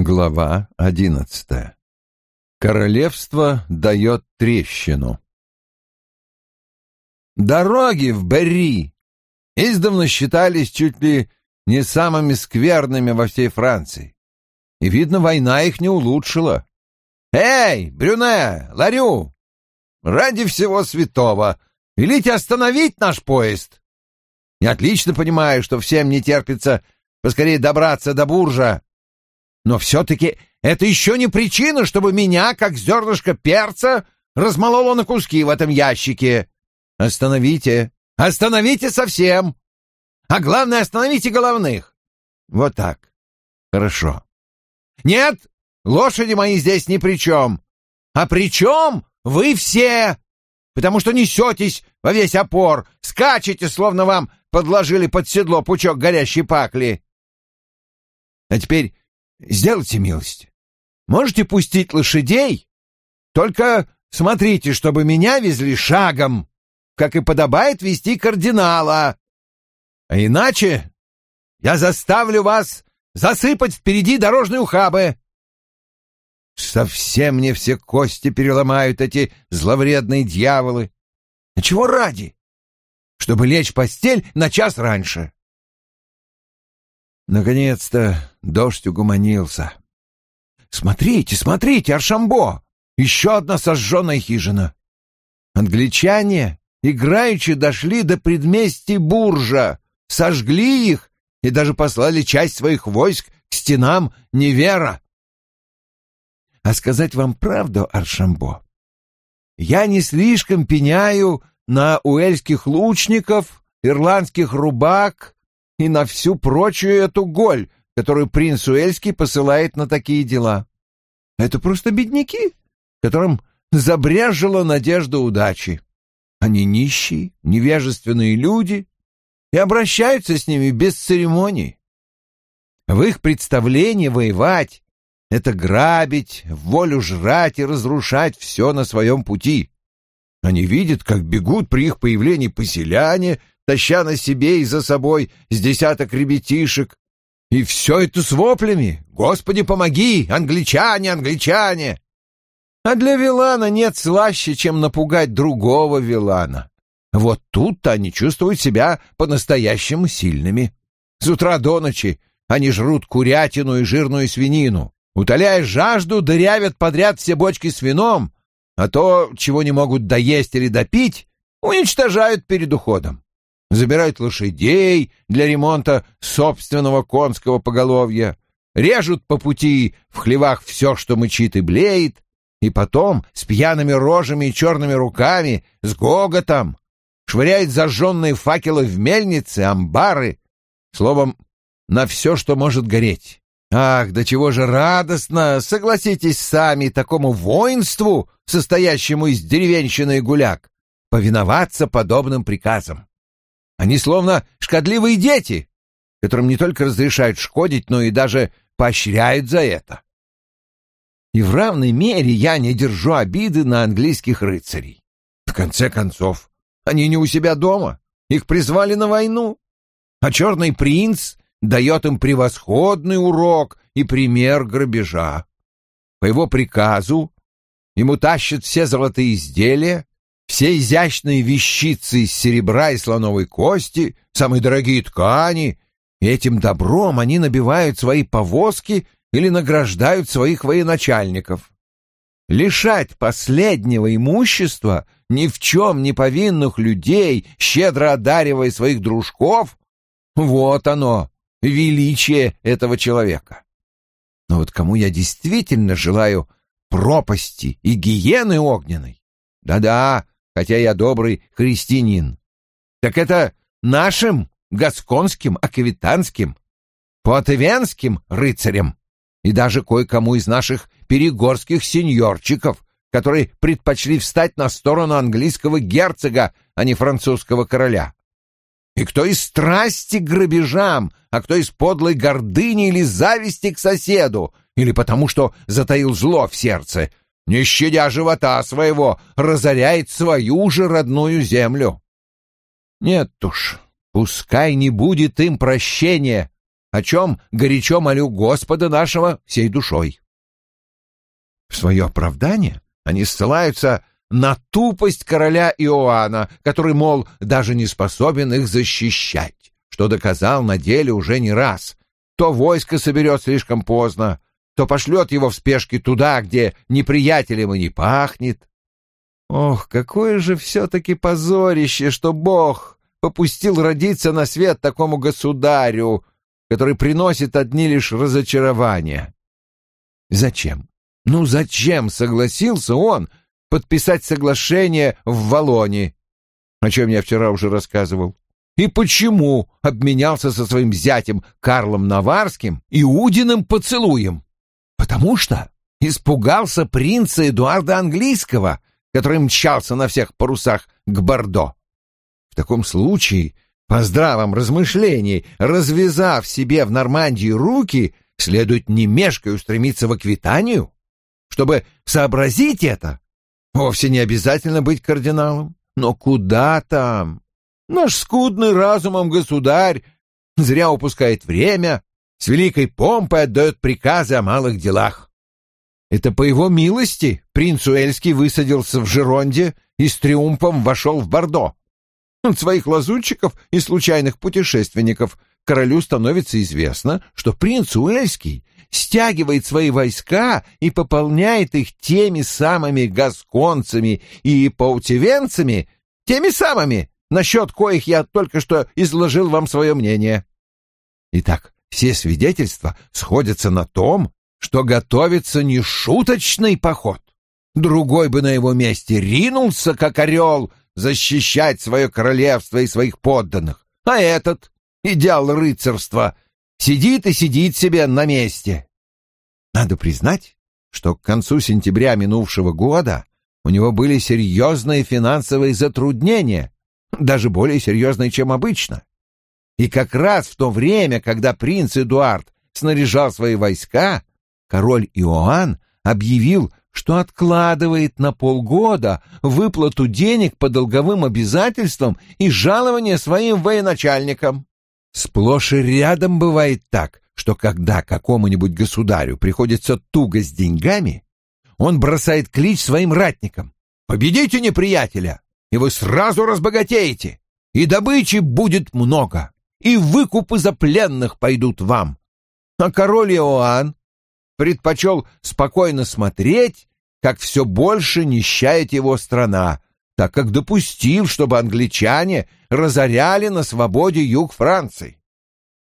Глава одиннадцатая. Королевство дает трещину. Дороги в Берри издавна считались чуть ли не самыми скверными во всей Франции. И, видно, война их не улучшила. «Эй, Брюне, Ларю! Ради всего святого! Велите остановить наш поезд!» Я отлично понимаю, что всем не терпится поскорее добраться до Буржа, но все-таки это еще не причина, чтобы меня, как зернышко перца, размололо на куски в этом ящике. Остановите, остановите совсем. А главное, остановите головных. Вот так. Хорошо. Нет, лошади мои здесь ни при чем. А при чем вы все? Потому что несетесь во весь опор, скачете, словно вам подложили под седло пучок горящей пакли. А теперь сделайте милость. Можете пустить лошадей? Только смотрите, чтобы меня везли шагом, как и подобает вести кардинала. А иначе я заставлю вас засыпать впереди дорожные ухабы. Совсем мне все кости переломают эти зловредные дьяволы. А чего ради? Чтобы лечь в постель на час раньше. Наконец-то дождь угомонился. Смотрите, смотрите, Аршамбо! Еще одна сожженная хижина. Англичане играючи дошли до предместий Буржа, сожгли их и даже послали часть своих войск к стенам Невера. А сказать вам правду, Аршамбо, я не слишком пеняю на уэльских лучников, ирландских рубак и на всю прочую эту голь, которую принц Уэльский посылает на такие дела. Это просто бедняки, которым забрежила надежда удачи. Они нищие, невежественные люди и обращаются с ними без церемоний. В их представлении воевать — это грабить, волю жрать и разрушать все на своем пути. Они видят, как бегут при их появлении поселяне, таща на себе и за собой с десяток ребятишек. И все это с воплями «Господи, помоги! Англичане, англичане!» А для Вилана нет слаще, чем напугать другого Вилана. Вот тут-то они чувствуют себя по-настоящему сильными. С утра до ночи они жрут курятину и жирную свинину. Утоляя жажду, дырявят подряд все бочки с вином, а то, чего не могут доесть или допить, уничтожают перед уходом забирают лошадей для ремонта собственного конского поголовья, режут по пути в хлевах все, что мычит и блеет, и потом с пьяными рожами и черными руками, с гоготом, швыряет зажженные факелы в мельницы, амбары, словом, на все, что может гореть. Ах, до чего же радостно, согласитесь сами, такому воинству, состоящему из деревенщины и гуляк, повиноваться подобным приказам. Они словно шкодливые дети, которым не только разрешают шкодить, но и даже поощряют за это. И в равной мере я не держу обиды на английских рыцарей. В конце концов, они не у себя дома, их призвали на войну, а черный принц дает им превосходный урок и пример грабежа. По его приказу ему тащат все золотые изделия, все изящные вещицы из серебра и слоновой кости, самые дорогие ткани. Этим добром они набивают свои повозки или награждают своих военачальников. Лишать последнего имущества ни в чем не повинных людей, щедро одаривая своих дружков, вот оно, величие этого человека. Но вот кому я действительно желаю пропасти и гиены огненной? Да-да, хотя я добрый христианин. Так это нашим гасконским, аквитанским, потывенским рыцарям и даже кое-кому из наших перегорских сеньорчиков, которые предпочли встать на сторону английского герцога, а не французского короля. И кто из страсти к грабежам, а кто из подлой гордыни или зависти к соседу, или потому что затаил зло в сердце, не щадя живота своего, разоряет свою же родную землю. Нет уж, пускай не будет им прощения, о чем горячо молю Господа нашего всей душой. В свое оправдание они ссылаются на тупость короля Иоанна, который, мол, даже не способен их защищать, что доказал на деле уже не раз. То войско соберет слишком поздно, то пошлет его в спешке туда, где неприятелем и не пахнет. Ох, какое же все-таки позорище, что Бог попустил родиться на свет такому государю, который приносит одни лишь разочарования. Зачем? Ну зачем согласился он подписать соглашение в Валоне, о чем я вчера уже рассказывал? И почему обменялся со своим зятем Карлом Наварским Иудиным поцелуем? Потому что испугался принца Эдуарда Английского, который мчался на всех парусах к Бордо. В таком случае, по здравом размышлении, развязав себе в Нормандии руки, следует не мешкая устремиться в Аквитанию. Чтобы сообразить это, вовсе не обязательно быть кардиналом. Но куда там? Наш скудный разумом государь зря упускает время, с великой помпой отдает приказы о малых делах. Это по его милости принц Уэльский высадился в Жеронде и с триумфом вошел в Бордо. От своих лазутчиков и случайных путешественников королю становится известно, что принц Уэльский стягивает свои войска и пополняет их теми самыми гасконцами и паутивенцами, теми самыми, насчет коих я только что изложил вам свое мнение. Итак, все свидетельства сходятся на том, что готовится нешуточный поход. Другой бы на его месте ринулся, как орел, защищать свое королевство и своих подданных. А этот, идеал рыцарства, сидит и сидит себе на месте. Надо признать, что к концу сентября минувшего года у него были серьезные финансовые затруднения, даже более серьезные, чем обычно. И как раз в то время, когда принц Эдуард снаряжал свои войска, король Иоанн объявил, что откладывает на полгода выплату денег по долговым обязательствам и жалование своим военачальникам. Сплошь и рядом бывает так, что когда какому-нибудь государю приходится туго с деньгами, он бросает клич своим ратникам «Победите неприятеля, и вы сразу разбогатеете, и добычи будет много, и выкупы за пленных пойдут вам». А король Иоанн предпочел спокойно смотреть, как все больше нищает его страна, так как допустил, чтобы англичане разоряли на свободе юг Франции.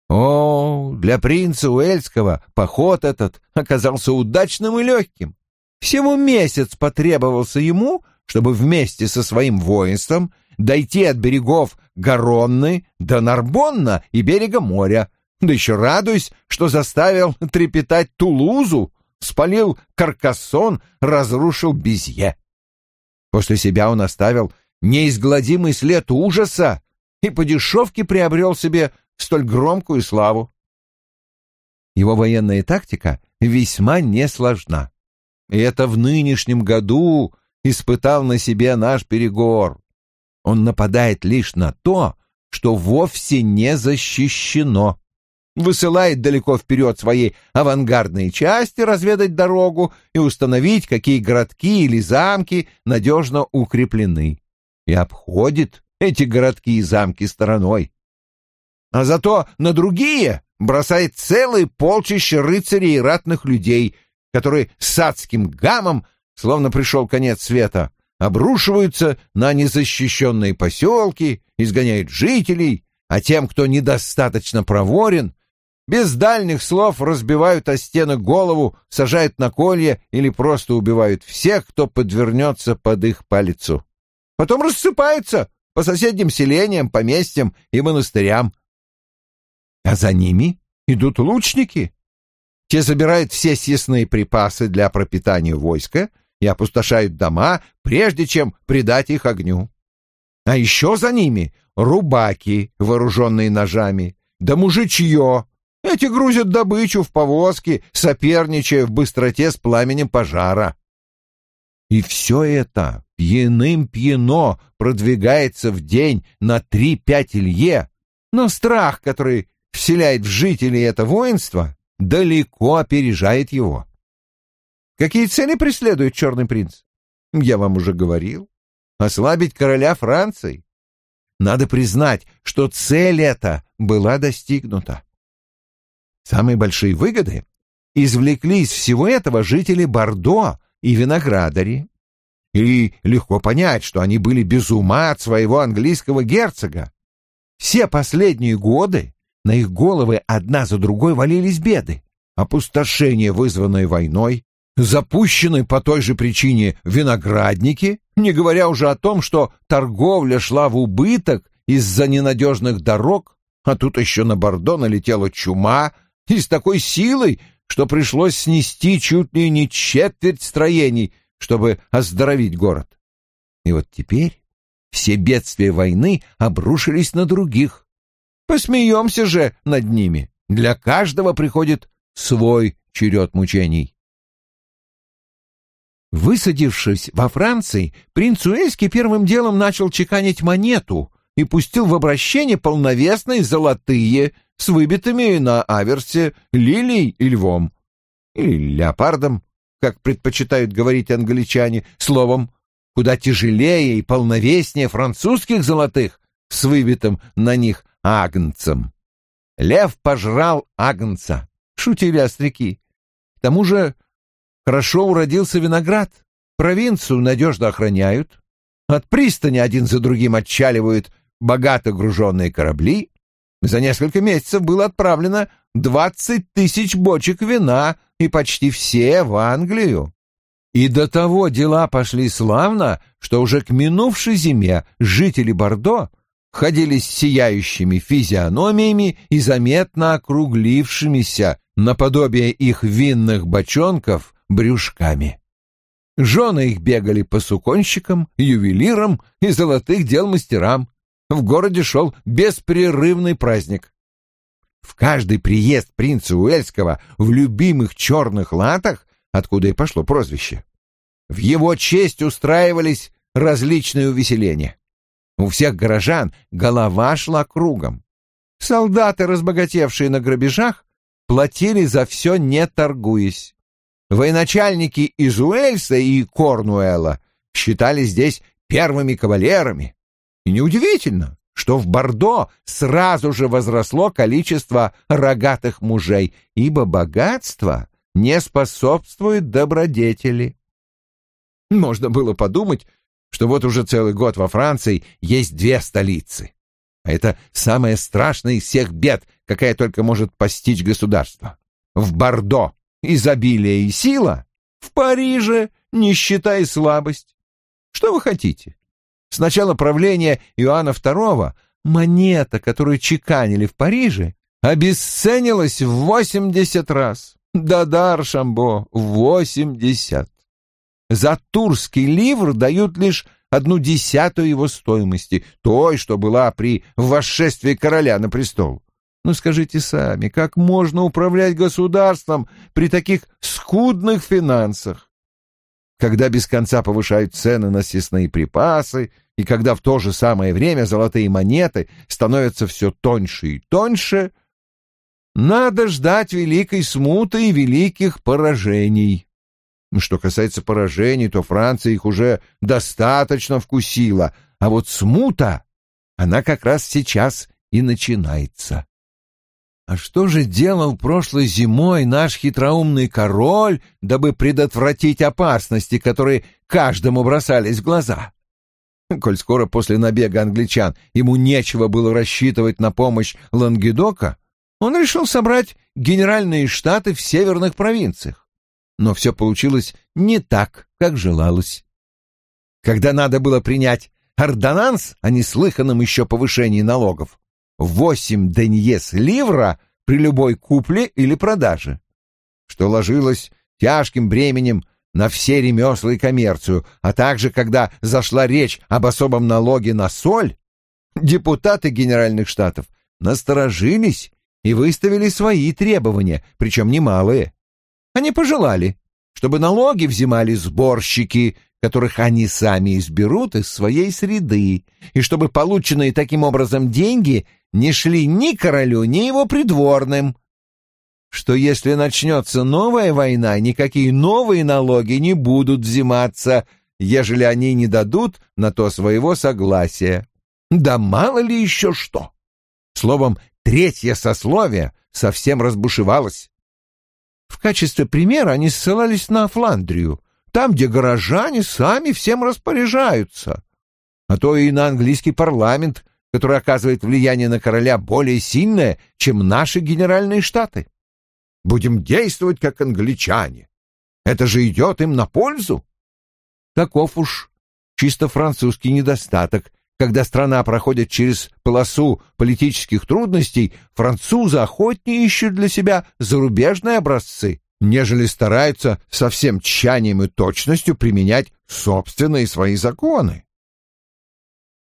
О, для принца Уэльского поход этот оказался удачным и легким. Всего месяц потребовался ему, чтобы вместе со своим воинством дойти от берегов Гаронны до Нарбонна и берега моря, да еще радуясь, что заставил трепетать Тулузу, спалил Каркассон, разрушил Безье. После себя он оставил неизгладимый след ужаса и по дешевке приобрел себе столь громкую славу. Его военная тактика весьма несложна. И это в нынешнем году испытал на себе наш Перегор. Он нападает лишь на то, что вовсе не защищено. Высылает далеко вперед свои авангардные части разведать дорогу и установить, какие городки или замки надежно укреплены. И обходит эти городки и замки стороной а зато на другие бросает целые полчища рыцарей и ратных людей, которые с адским гамом, словно пришел конец света, обрушиваются на незащищенные поселки, изгоняют жителей, а тем, кто недостаточно проворен, без дальних слов разбивают о стены голову, сажают на колья или просто убивают всех, кто подвернется под их палицу. Потом рассыпаются по соседним селениям, поместьям и монастырям, а за ними идут лучники. Те забирают все съестные припасы для пропитания войска и опустошают дома, прежде чем предать их огню. А еще за ними рубаки, вооруженные ножами, да мужичье. Эти грузят добычу в повозки, соперничая в быстроте с пламенем пожара. И все это пьяным-пьяно продвигается в день на три-пять лье, но страх, который вселяет в жителей это воинство, далеко опережает его. Какие цели преследует Черный принц? Я вам уже говорил. Ослабить короля Франции. Надо признать, что цель эта была достигнута. Самые большие выгоды извлекли из всего этого жители Бордо и виноградари. И легко понять, что они были без ума от своего английского герцога. Все последние годы на их головы одна за другой валились беды. Опустошение, вызванное войной, запущены по той же причине виноградники, не говоря уже о том, что торговля шла в убыток из-за ненадежных дорог, а тут еще на Бордо налетела чума и с такой силой, что пришлось снести чуть ли не четверть строений, чтобы оздоровить город. И вот теперь все бедствия войны обрушились на других. Посмеемся же над ними. Для каждого приходит свой черед мучений. Высадившись во Франции, принц Уэльский первым делом начал чеканить монету и пустил в обращение полновесные золотые с выбитыми на аверсе лилией и львом. Или леопардом, как предпочитают говорить англичане, словом, куда тяжелее и полновеснее французских золотых с выбитым на них агнцем. Лев пожрал агнца, шутили остряки. К тому же хорошо уродился виноград, провинцию надежно охраняют, от пристани один за другим отчаливают богато груженные корабли. За несколько месяцев было отправлено двадцать тысяч бочек вина, и почти все в Англию. И до того дела пошли славно, что уже к минувшей зиме жители Бордо ходили с сияющими физиономиями и заметно округлившимися наподобие их винных бочонков брюшками. Жены их бегали по суконщикам, ювелирам и золотых дел мастерам. В городе шел беспрерывный праздник. В каждый приезд принца Уэльского в любимых черных латах, откуда и пошло прозвище, в его честь устраивались различные увеселения. У всех горожан голова шла кругом. Солдаты, разбогатевшие на грабежах, платили за все, не торгуясь. Военачальники из Уэльса и Корнуэлла считали здесь первыми кавалерами. И неудивительно, что в Бордо сразу же возросло количество рогатых мужей, ибо богатство не способствует добродетели. Можно было подумать, что вот уже целый год во Франции есть две столицы. А это самое страшное из всех бед, какая только может постичь государство. В Бордо изобилие и сила, в Париже нищета и слабость. Что вы хотите? С начала правления Иоанна II монета, которую чеканили в Париже, обесценилась в восемьдесят раз. Да-да, Аршамбо, восемьдесят. За турский ливр дают лишь одну десятую его стоимости, той, что была при восшествии короля на престол. Ну скажите сами, как можно управлять государством при таких скудных финансах? когда без конца повышают цены на съестные припасы, и когда в то же самое время золотые монеты становятся все тоньше и тоньше, надо ждать великой смуты и великих поражений. Что касается поражений, то Франция их уже достаточно вкусила, а вот смута, она как раз сейчас и начинается. А что же делал прошлой зимой наш хитроумный король, дабы предотвратить опасности, которые каждому бросались в глаза? Коль скоро после набега англичан ему нечего было рассчитывать на помощь Лангедока, он решил собрать генеральные штаты в северных провинциях. Но все получилось не так, как желалось. Когда надо было принять ордонанс о неслыханном еще повышении налогов, восемь деньес ливра при любой купле или продаже, что ложилось тяжким бременем на все ремесла и коммерцию, а также, когда зашла речь об особом налоге на соль, депутаты Генеральных Штатов насторожились и выставили свои требования, причем немалые. Они пожелали, чтобы налоги взимали сборщики, которых они сами изберут из своей среды, и чтобы полученные таким образом деньги не шли ни королю, ни его придворным. Что если начнется новая война, никакие новые налоги не будут взиматься, ежели они не дадут на то своего согласия. Да мало ли еще что. Словом, третье сословие совсем разбушевалось. В качестве примера они ссылались на Фландрию, там, где горожане сами всем распоряжаются, а то и на английский парламент, который оказывает влияние на короля более сильное, чем наши генеральные штаты. Будем действовать как англичане. Это же идет им на пользу. Таков уж чисто французский недостаток. Когда страна проходит через полосу политических трудностей, французы охотнее ищут для себя зарубежные образцы, нежели стараются со всем тщанием и точностью применять собственные свои законы.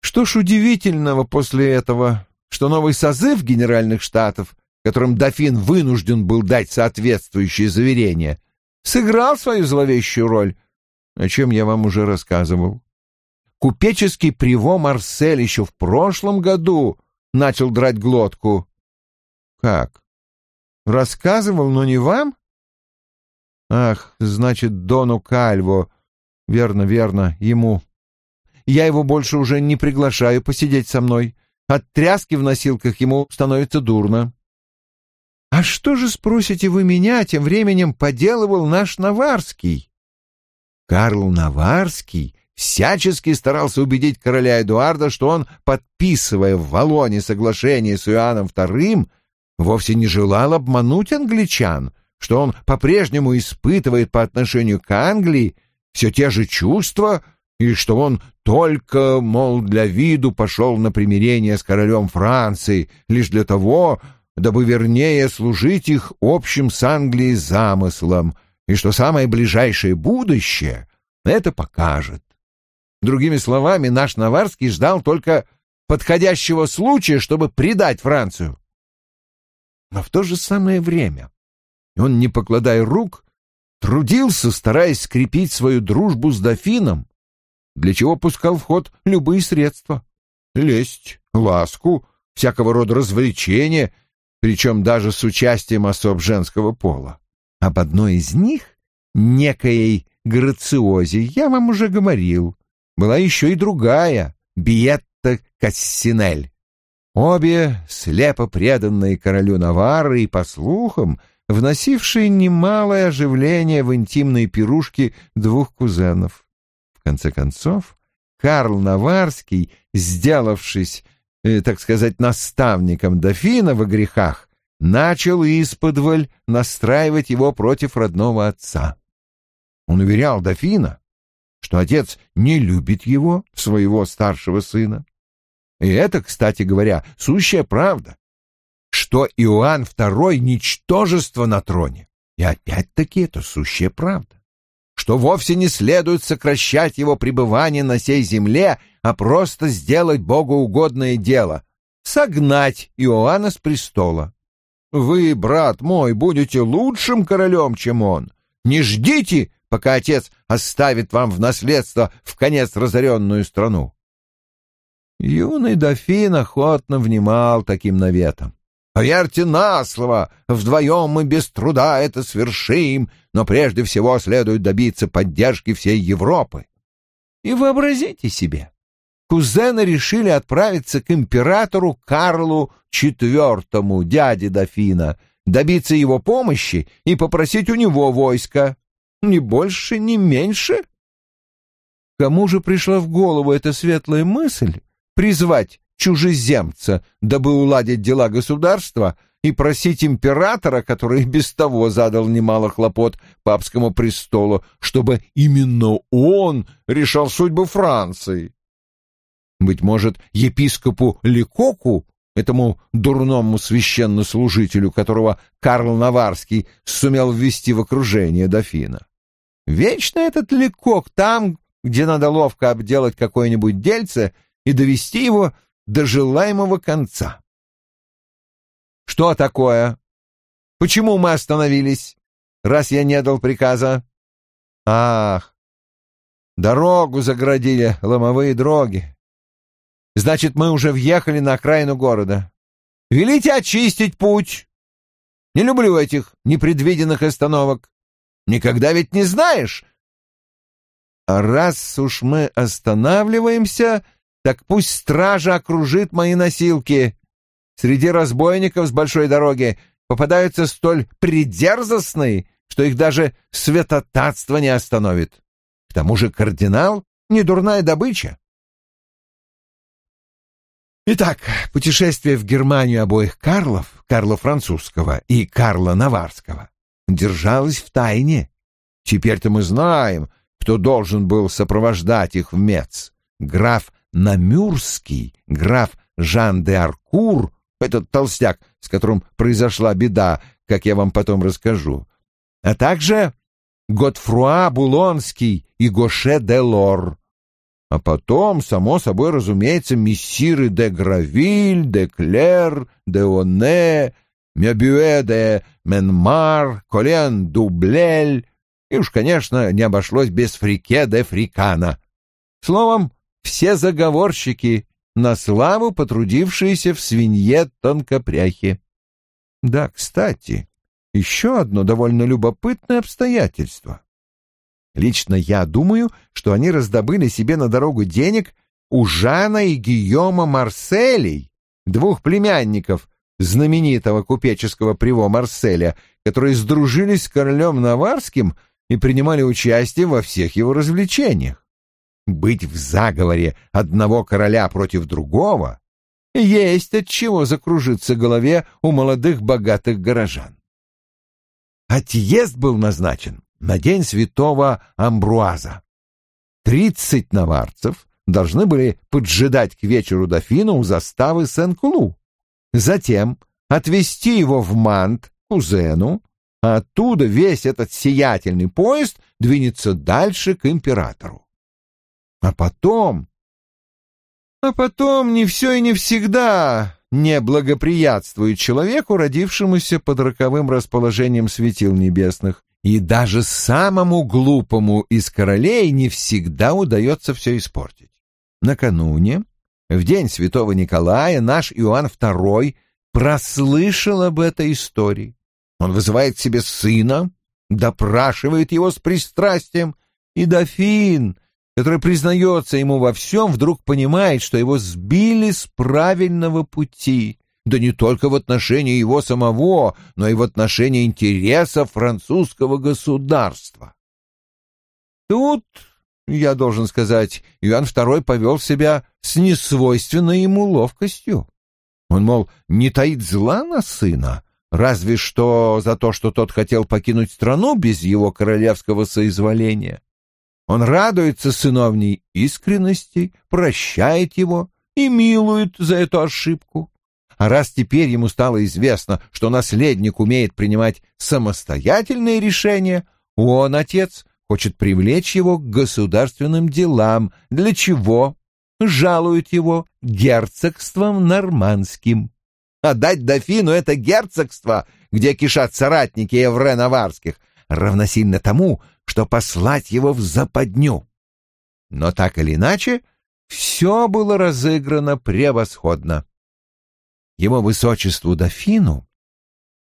Что ж удивительного после этого, что новый созыв Генеральных Штатов, которым дофин вынужден был дать соответствующие заверения, сыграл свою зловещую роль, о чем я вам уже рассказывал. Купеческий приво Марсель еще в прошлом году начал драть глотку. Как? Рассказывал, но не вам? Ах, значит, Дону Кальво. Верно, верно, ему. Я его больше уже не приглашаю посидеть со мной. От тряски в носилках ему становится дурно. А что же, спросите вы меня, тем временем поделывал наш Наварский? Карл Наварский всячески старался убедить короля Эдуарда, что он, подписывая в Валоне соглашение с Иоанном II, вовсе не желал обмануть англичан, что он по-прежнему испытывает по отношению к Англии все те же чувства, и что он только, мол, для виду пошел на примирение с королем Франции, лишь для того, дабы вернее служить их общим с Англией замыслом — и что самое ближайшее будущее это покажет. Другими словами, наш Наварский ждал только подходящего случая, чтобы предать Францию. Но в то же самое время он, не покладая рук, трудился, стараясь скрепить свою дружбу с дофином, для чего пускал в ход любые средства — лесть, ласку, всякого рода развлечения, причем даже с участием особ женского пола. Об одной из них, некоей Грациозе, я вам уже говорил. Была еще и другая, Биетта Кассинель. Обе слепо преданные королю Наварры и, по слухам, вносившие немалое оживление в интимные пирушки двух кузенов. В конце концов, Карл Наварский, сделавшись, э, так сказать, наставником дофина во грехах, начал исподволь настраивать его против родного отца. Он уверял дофина, что отец не любит его, своего старшего сына. И это, кстати говоря, сущая правда, что Иоанн II — ничтожество на троне. И опять-таки это сущая правда, что вовсе не следует сокращать его пребывание на сей земле, а просто сделать богоугодное дело — согнать Иоанна с престола. Вы, брат мой, будете лучшим королем, чем он. Не ждите, пока отец оставит вам в наследство в конец разоренную страну. Юный дофин охотно внимал таким наветам. «Поверьте на слово, вдвоем мы без труда это свершим, но прежде всего следует добиться поддержки всей Европы». И вообразите себе, кузены решили отправиться к императору Карлу IV, дяде дофина, добиться его помощи и попросить у него войска. Ни больше, ни меньше. Кому же пришла в голову эта светлая мысль призвать чужеземца, дабы уладить дела государства и просить императора, который без того задал немало хлопот папскому престолу, чтобы именно он решал судьбу Франции? Быть может, епископу Ликоку, этому дурному священнослужителю, которого Карл Наварский сумел ввести в окружение дофина. Вечно этот Ликок там, где надо ловко обделать какое-нибудь дельце и довести его до желаемого конца. Что такое? Почему мы остановились, раз я не дал приказа? Ах, Дорогу заградили ломовые дроги. Значит, мы уже въехали на окраину города. Велите очистить путь. Не люблю этих непредвиденных остановок. Никогда ведь не знаешь. А раз уж мы останавливаемся, так пусть стража окружит мои носилки. Среди разбойников с большой дороги попадаются столь придерзостные, что их даже святотатство не остановит. К тому же кардинал — недурная добыча. Итак, путешествие в Германию обоих Карлов, Карла Французского и Карла Наварского, держалось в тайне. Теперь-то мы знаем, кто должен был сопровождать их в Мец. Граф Намюрский, граф Жан де Аркур, этот толстяк, с которым произошла беда, как я вам потом расскажу, а также Готфруа Булонский и Гоше де Лор. А потом, само собой разумеется, мессиры де Гравиль, де Клер, де Оне, Мебюэ де Менмар, Колен Дублель, и уж, конечно, не обошлось без Фрике де Фрикана. Словом, все заговорщики, на славу потрудившиеся в свинье тонкопряхи. Да, кстати, еще одно довольно любопытное обстоятельство. Лично я думаю, что они раздобыли себе на дорогу денег у Жана и Гийома Марселей, двух племянников знаменитого купеческого приво Марселя, которые сдружились с королем Наварским и принимали участие во всех его развлечениях. Быть в заговоре одного короля против другого есть от чего закружиться голове у молодых богатых горожан. Отъезд был назначен на день святого Амбруаза. Тридцать наварцев должны были поджидать к вечеру дофина у заставы Сен-Клу. Затем отвезти его в Мант, кузену, а оттуда весь этот сиятельный поезд двинется дальше к императору. А потом... А потом не все и не всегда не благоприятствует человеку, родившемуся под роковым расположением светил небесных, и даже самому глупому из королей не всегда удается все испортить. Накануне, в день святого Николая, наш Иоанн II прослышал об этой истории. Он вызывает себе сына, допрашивает его с пристрастием, и дофин, который признается ему во всем, вдруг понимает, что его сбили с правильного пути, да не только в отношении его самого, но и в отношении интересов французского государства. Тут, я должен сказать, Иоанн II повел себя с несвойственной ему ловкостью. Он, мол, не таит зла на сына, разве что за то, что тот хотел покинуть страну без его королевского соизволения. Он радуется сыновней искренности, прощает его и милует за эту ошибку. А раз теперь ему стало известно, что наследник умеет принимать самостоятельные решения, он, отец, хочет привлечь его к государственным делам, для чего жалует его герцогством нормандским. Отдать дофину это герцогство, где кишат соратники Евре Наварских, равносильно тому, что послать его в западню. Но так или иначе, все было разыграно превосходно. Его высочеству дофину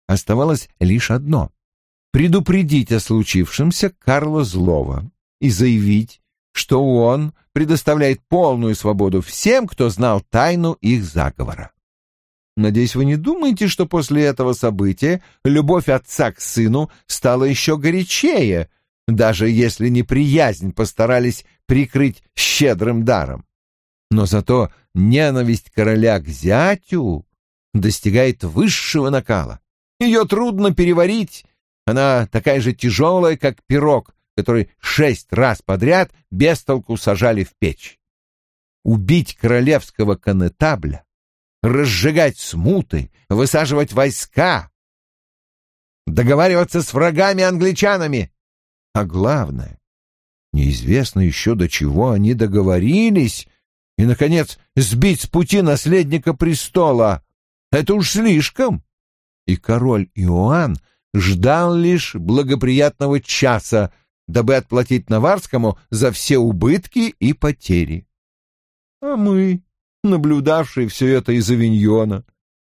оставалось лишь одно — предупредить о случившемся Карла Злова и заявить, что он предоставляет полную свободу всем, кто знал тайну их заговора. Надеюсь, вы не думаете, что после этого события любовь отца к сыну стала еще горячее, даже если неприязнь постарались прикрыть щедрым даром. Но зато ненависть короля к зятю достигает высшего накала. Ее трудно переварить, она такая же тяжелая, как пирог, который шесть раз подряд без толку сажали в печь. Убить королевского конетабля, разжигать смуты, высаживать войска, договариваться с врагами-англичанами — а главное, неизвестно еще до чего они договорились, и, наконец, сбить с пути наследника престола. Это уж слишком. И король Иоанн ждал лишь благоприятного часа, дабы отплатить Наварскому за все убытки и потери. А мы, наблюдавшие все это из авиньона,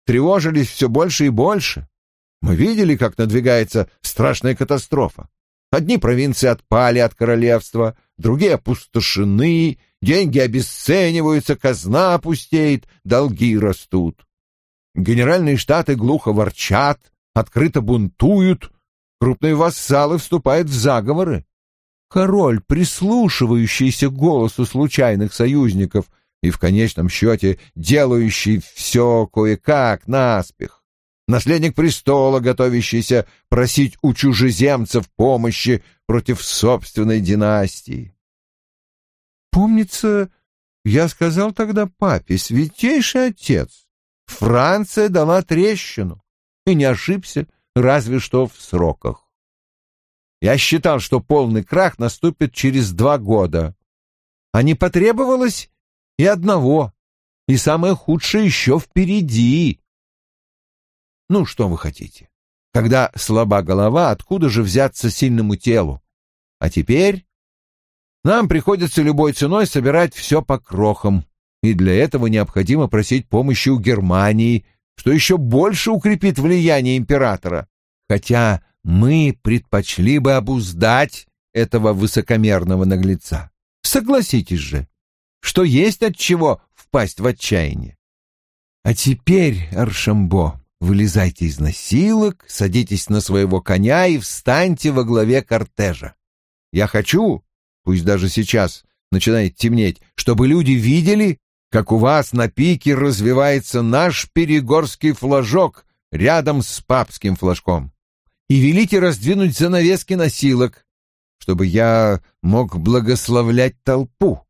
тревожились все больше и больше. Мы видели, как надвигается страшная катастрофа. Одни провинции отпали от королевства, другие опустошены, деньги обесцениваются, казна опустеет, долги растут. Генеральные штаты глухо ворчат, открыто бунтуют, крупные вассалы вступают в заговоры. Король, прислушивающийся к голосу случайных союзников и в конечном счете делающий все кое-как наспех. Наследник престола, готовящийся просить у чужеземцев помощи против собственной династии. Помнится, я сказал тогда папе, святейший отец, Франция дала трещину, и не ошибся, разве что в сроках. Я считал, что полный крах наступит через два года, а не потребовалось и одного, и самое худшее еще впереди. Ну, что вы хотите? Когда слаба голова, откуда же взяться сильному телу? А теперь нам приходится любой ценой собирать все по крохам, и для этого необходимо просить помощи у Германии, что еще больше укрепит влияние императора, хотя мы предпочли бы обуздать этого высокомерного наглеца. Согласитесь же, что есть от чего впасть в отчаяние. А теперь, Аршамбо, вылезайте из носилок, садитесь на своего коня и встаньте во главе кортежа. Я хочу, пусть даже сейчас начинает темнеть, чтобы люди видели, как у вас на пике развивается наш перегорский флажок рядом с папским флажком. И велите раздвинуть занавески носилок, чтобы я мог благословлять толпу.